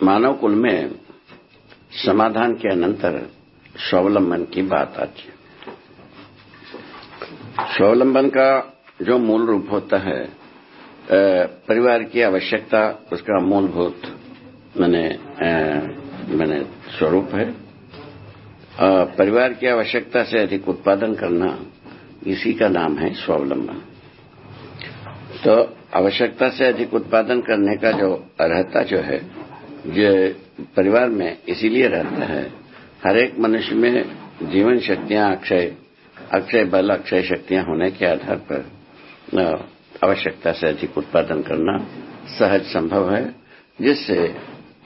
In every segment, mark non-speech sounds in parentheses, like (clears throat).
मानव कुल में समाधान के अनंतर स्वावलंबन की बात आती है। स्वावलंबन का जो मूल रूप होता है परिवार की आवश्यकता, उसका मूलभूत मैंने मैंने स्वरूप है। परिवार की आवश्यकता से अधिक उत्पादन करना, इसी का नाम है स्वावलंबन। तो आवश्यकता से अधिक उत्पादन करने का जो अर्हता जो है जो परिवार में इसीलिए रहता है। हर एक मनुष्य में जीवन शक्तियाँ, अक्षय अक्षय बल, अक्षय शक्तियाँ होने के आधार पर आवश्यकता से अधिक उत्पादन करना सहज संभव है, जिससे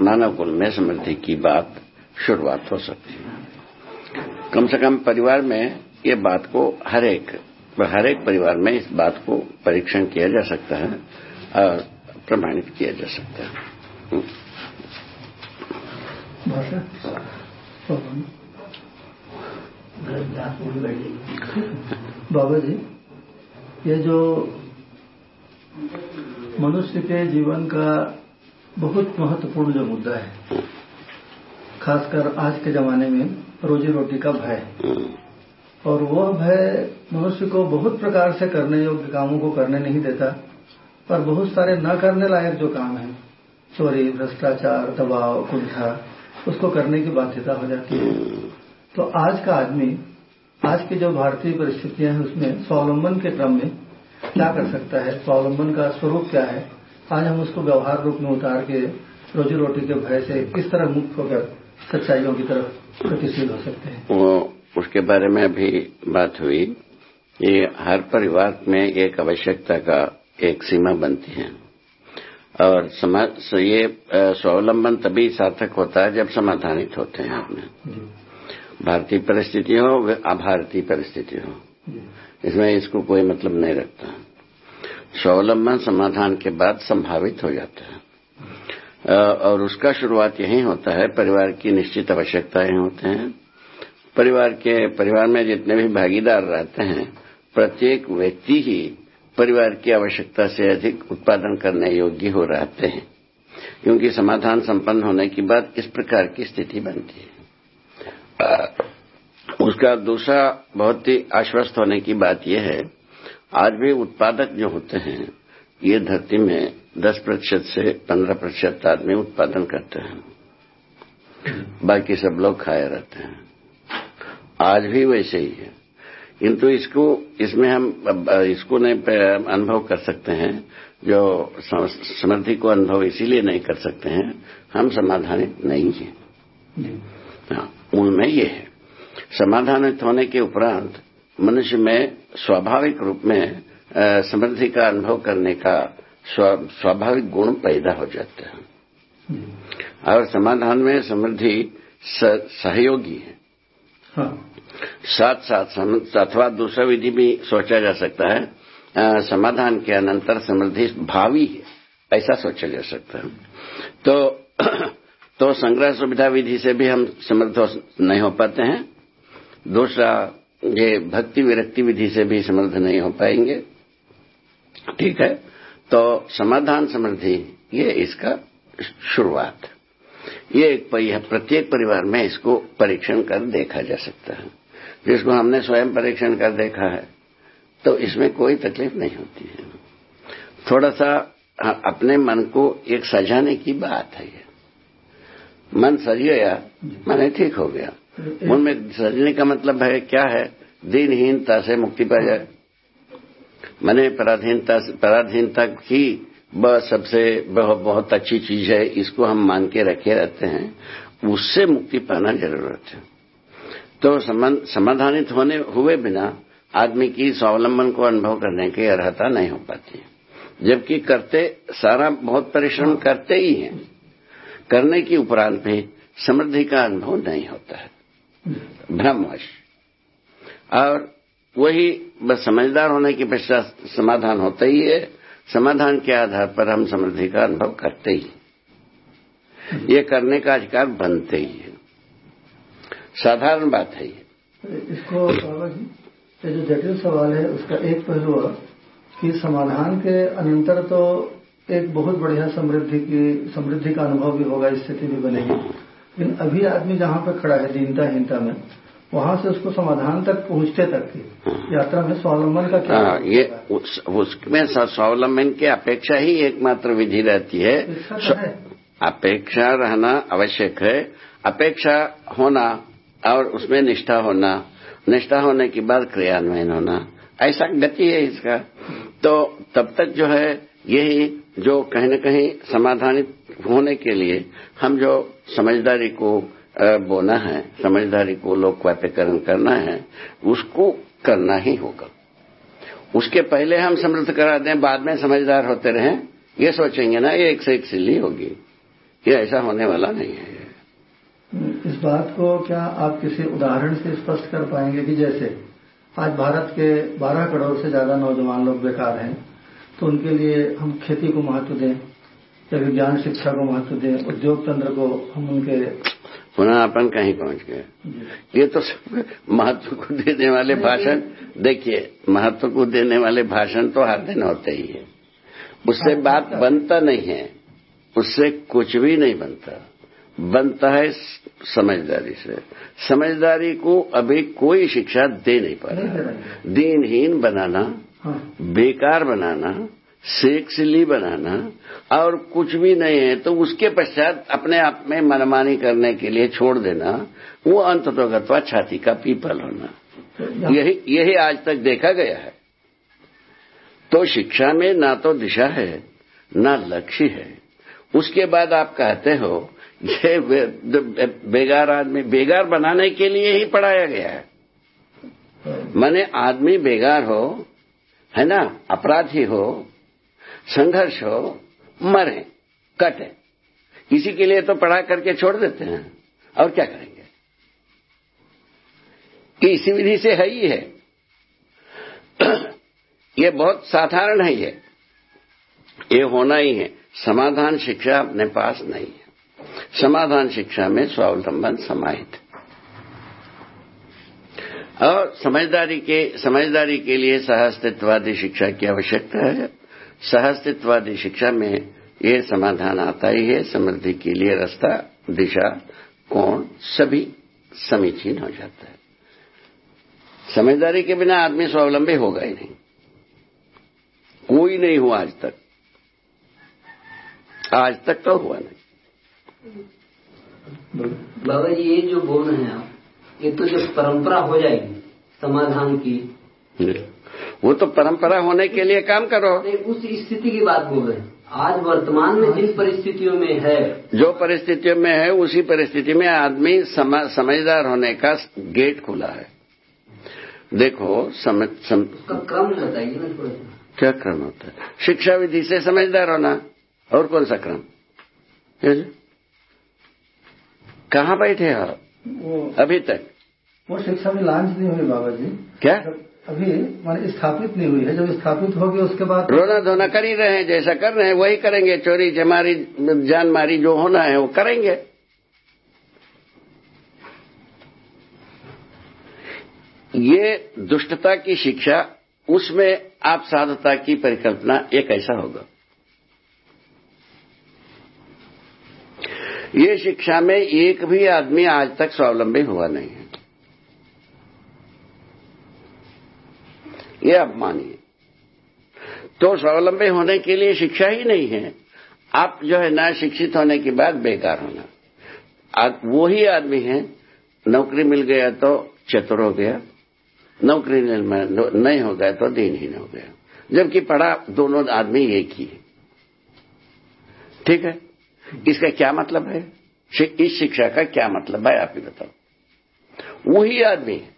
मानव कुल में समृद्धि की बात शुरुआत हो सकती है। कम से कम परिवार में ये बात को हर एक हर एक परिवार में इस बात को परीक्षण किया जा सकता है और प्रमाणित किया जा सकता है। बाबा जी ये जो मनुष्य के जीवन का बहुत महत्वपूर्ण जो मुद्दा है खासकर आज के जमाने में रोजी रोटी का भय और वह भय मनुष्य को बहुत प्रकार से करने योग्य कामों को करने नहीं देता, पर बहुत सारे न करने लायक जो काम है, चोरी, भ्रष्टाचार, दबाव, कुंठा, उसको करने की बाध्यता हो जाती है। तो आज का आदमी, आज की जो भारतीय परिस्थितियाँ हैं, उसमें स्वावलंबन के क्रम में क्या कर सकता है? स्वावलंबन का स्वरूप क्या है? आज हम उसको व्यवहार रूप में उतार के रोजी रोटी के भय से किस तरह मुक्त होकर सच्चाइयों की तरफ़ गतिशील हो सकते हैं? उसके बारे में अभी बात हुई। ये हर परिवार में एक आवश्यकता का एक सीमा बनती है। और समाज ये स्वावलंबन तभी सार्थक होता है जब समाधानित होते हैं आपने भारतीय परिस्थिति हो अभारतीय परिस्थिति हो। इसमें इसको कोई मतलब नहीं रखता। स्वावलंबन समाधान के बाद संभावित हो जाता है। और उसका शुरुआत यही होता है परिवार की निश्चित आवश्यकताएँ होते हैं। परिवार के परिवार में जितने भी भागीदार रहते हैं, प्रत्येक व्यक्ति ही परिवार की आवश्यकता से अधिक उत्पादन करने योग्य हो रहते हैं। क्योंकि समाधान संपन्न होने के बाद इस प्रकार की स्थिति बनती है। उसका दूसरा बहुत ही आश्वस्त होने की बात यह है, आज भी उत्पादक जो होते हैं, ये धरती में 10 प्रतिशत से 15 प्रतिशत आदमी उत्पादन करते हैं। बाकी सब लोग खाए रहते हैं। आज भी वैसे ही है। किंतु इसको इसमें हम इसको नहीं अनुभव कर सकते हैं जो समृद्धि को अनुभव इसीलिए नहीं कर सकते हैं हम समाधानित नहीं हैं। हाँ मूल में ये है। समाधानित होने के उपरांत मनुष्य में स्वाभाविक रूप में समृद्धि का अनुभव करने का स्वाभाविक गुण पैदा हो जाता है। और समाधान में समृद्धि सहयोगी हाँ। साथ साथ अथवा दूसरा विधि भी सोचा जा सकता है। समाधान के अनंतर समृद्धि भावी है, ऐसा सोचा जा सकता है। तो (clears throat) तो संग्रह सुविधा विधि से भी हम समृद्ध नहीं हो पाते हैं। दूसरा, ये भक्ति विरक्ति विधि से भी समृद्ध नहीं हो पाएँगे। ठीक है? तो समाधान समृद्धि, ये इसका शुरुआत। ये एक प्रत्येक परिवार में इसको परीक्षण कर देखा जा सकता है। जिसको हमने स्वयं परीक्षण कर देखा है तो इसमें कोई तकलीफ़ नहीं होती है। थोड़ा सा अपने मन को एक सजाने की बात है ये। मन सज गया, मन ठीक हो गया। मन में सजने का मतलब है, क्या है? दिनहीनता से मुक्ति पा जाए। मैंने पराधीनता पराधीनता की सबसे बहुत, बहुत अच्छी चीज़ है इसको हम मान के रखे रहते हैं उससे मुक्ति पाना ज़रूरत है। तो समाधानित होने हुए बिना आदमी की स्वावलंबन को अनुभव करने की अर्हता नहीं हो पाती जबकि करते सारा बहुत परिश्रम करते ही हैं। करने के उपरांत भी समृद्धि का अनुभव नहीं होता है। भ्रमवश और वही बस समझदार होने के पश्चात समाधान होता ही है। समाधान के आधार पर हम समृद्धि का अनुभव करते ही ये करने का अधिकार बनते ही है। साधारण बात है ये। इसको ये जो जटिल सवाल है, उसका एक पहलू है कि समाधान के अनंतर तो एक बहुत बढ़िया समृद्धि की, समृद्धि का अनुभव भी होगा, स्थिति भी बनेगी। लेकिन अभी आदमी जहाँ पर खड़ा है दीनता हीनता में वहाँ से उसको समाधान तक पहुँचते तक की यात्रा में स्वावलंबन का क्या हाँ, ये उस, उसमें स्वावलंबन की अपेक्षा ही एकमात्र विधि रहती है। तो है। अपेक्षा रहना आवश्यक है। अपेक्षा होना और उसमें निष्ठा होना निष्ठा होने के बाद क्रियान्वयन होना ऐसा गति है इसका। तो तब तक जो है यही जो कहीं न कहीं समाधानित होने के लिए हम जो समझदारी को बोना है, समझदारी को लोकवाप्यकरण करना है, उसको करना ही होगा। उसके पहले हम समृद्ध करा दें, बाद में समझदार होते रहें, ये सोचेंगे ना, ये एक से एक सिल्ली होगी ये ऐसा होने वाला नहीं है। इस बात को क्या आप किसी उदाहरण से स्पष्ट कर पाएँगे कि जैसे, आज भारत के 12 करोड़ से ज़्यादा नौजवान लोग बेकार हैं तो उनके लिए हम खेती को महत्व दें, या विज्ञान, शिक्षा को महत्व दें उद्योग तंत्र को हम उनके पुनः अपन कहीं पहुँच गए ये तो सब महत्व को देने वाले भाषण देखिए महत्व को देने वाले भाषण तो हर दिन होते ही है। उससे बात बनता नहीं है उससे कुछ भी नहीं बनता। बनता है समझदारी से। समझदारी को अभी कोई शिक्षा दे नहीं पा रहा। रही दीनहीन बनाना हाँ। बेकार बनाना सेक्सली बनाना और कुछ भी नहीं है तो उसके पश्चात अपने आप में मनमानी करने के लिए छोड़ देना वो अंततोगत्वा छाती का पीपल होना। यही यही आज तक देखा गया है। तो शिक्षा में ना तो दिशा है ना लक्ष्य है। उसके बाद आप कहते हो ये बेगार आदमी बेगार बनाने के लिए ही पढ़ाया गया है। माने आदमी बेगार हो है ना अपराधी हो संघर्ष हो, मरे, कटे। इसी के लिए तो पढ़ा करके छोड़ देते हैं। और क्या करेंगे? कि इसी विधि से है ही है। (clears throat) ये बहुत साधारण है ये। ये होना ही है। समाधान शिक्षा अपने पास नहीं है। समाधान शिक्षा में स्वावलंबन समाहित। और समझदारी के समझदारी के लिए सहअस्तित्ववादी शिक्षा की आवश्यकता है। सहअस्तित्ववादी शिक्षा में ये समाधान आता ही है समृद्धि के लिए रास्ता दिशा कोण सभी समीचीन हो जाता है। समझदारी के बिना आदमी स्वावलंबी होगा ही नहीं। कोई नहीं हुआ आज तक। आज तक तो हुआ नहीं। बाबा जी ये जो बोल रहे हैं आप ये तो जब परंपरा हो जाएगी समाधान की वो तो परंपरा होने के लिए काम करो। नहीं, उस स्थिति की बात बोल रहे हैं। आज वर्तमान में जिन परिस्थितियों में है जो परिस्थितियों में है उसी परिस्थिति में आदमी सम, समझदार होने का गेट खुला है। देखो सम, सम, उसका क्रम बताइए ना थोड़ा क्या क्रम होता है? शिक्षा विधि से समझदार होना और कौन सा क्रम? कहाँ बैठे हो? अभी तक। वो शिक्षा में लांच नहीं हुई बाबा जी। क्या? अभी माने स्थापित नहीं हुई है। जब स्थापित होगी उसके बाद रोना धोना कर ही रहे हैं, जैसा कर रहे हैं, वही करेंगे। चोरी चमारी जान मारी, जो होना है, वो करेंगे। ये दुष्टता की शिक्षा, उसमें आप साधुता की परिकल्पना, ये कैसा होगा? ये शिक्षा में एक भी आदमी आज तक स्वावलंबी हुआ नहीं है। ये आप मानिए। तो स्वावलंबी होने के लिए शिक्षा ही नहीं है। आप जो है ना शिक्षित होने के बाद बेकार होना। वो ही आदमी है, नौकरी मिल गया तो चतुर हो गया, नौकरी नहीं नहीं हो गया तो दिनहीन हो गया। जबकि पढ़ा दोनों आदमी एक ही है। ठीक है? इसका क्या मतलब है? इस शिक्षा का क्या मतलब है, आप ही बताओ। वही आदमी है।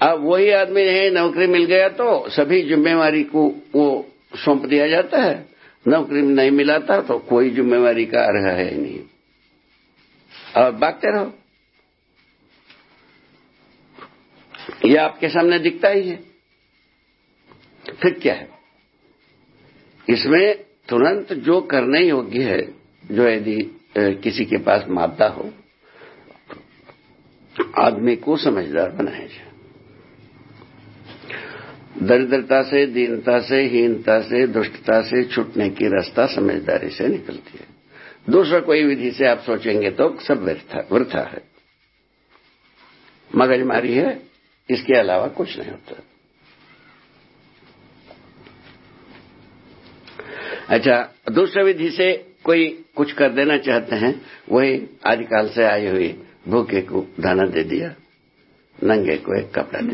अब वही आदमी है, नौकरी मिल गया तो सभी जिम्मेवारी को वो सौंप दिया जाता है। नौकरी नहीं मिला था तो कोई जिम्मेवारी का अर्ह है नहीं। और भागते रहो। ये आपके सामने दिखता ही है। फिर क्या है? इसमें तुरंत जो करने योग्य है, जो यदि किसी के पास मादा हो, आदमी को समझदार बनाया जाए। दरिद्रता से, दीनता से, हीनता से, दुष्टता से छूटने की रास्ता समझदारी से निकलती है। दूसरा कोई विधि से आप सोचेंगे तो सब वृथा है। मगजमारी है, इसके अलावा कुछ नहीं होता। अच्छा दूसरी विधि से कोई कुछ कर देना चाहते हैं, वही आदिकाल से आई हुई भूखे को दाना दे दिया। नंगे को एक कपड़ा दे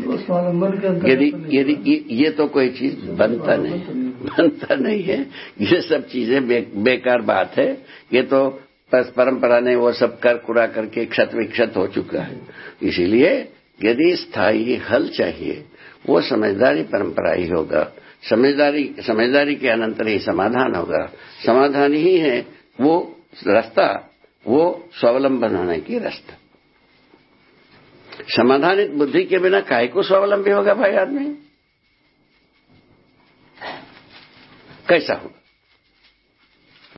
यदि यदि ये तो कोई चीज़ बनता नहीं। बनता नहीं है। ये सब चीज़ें बे, बेकार बात है। ये तो बस परंपरा ने वो सब कर कुरा करके क्षत विक्षत हो चुका है। इसीलिए यदि स्थायी हल चाहिए वो समझदारी परंपरा ही होगा। समझदारी समझदारी के अनंतर ही समाधान होगा। समाधान ही है वो रास्ता वो स्वावलंबन होने की रास्ता। समाधानित बुद्धि के बिना काय को स्वावलंबी होगा भाई आदमी? कैसा होगा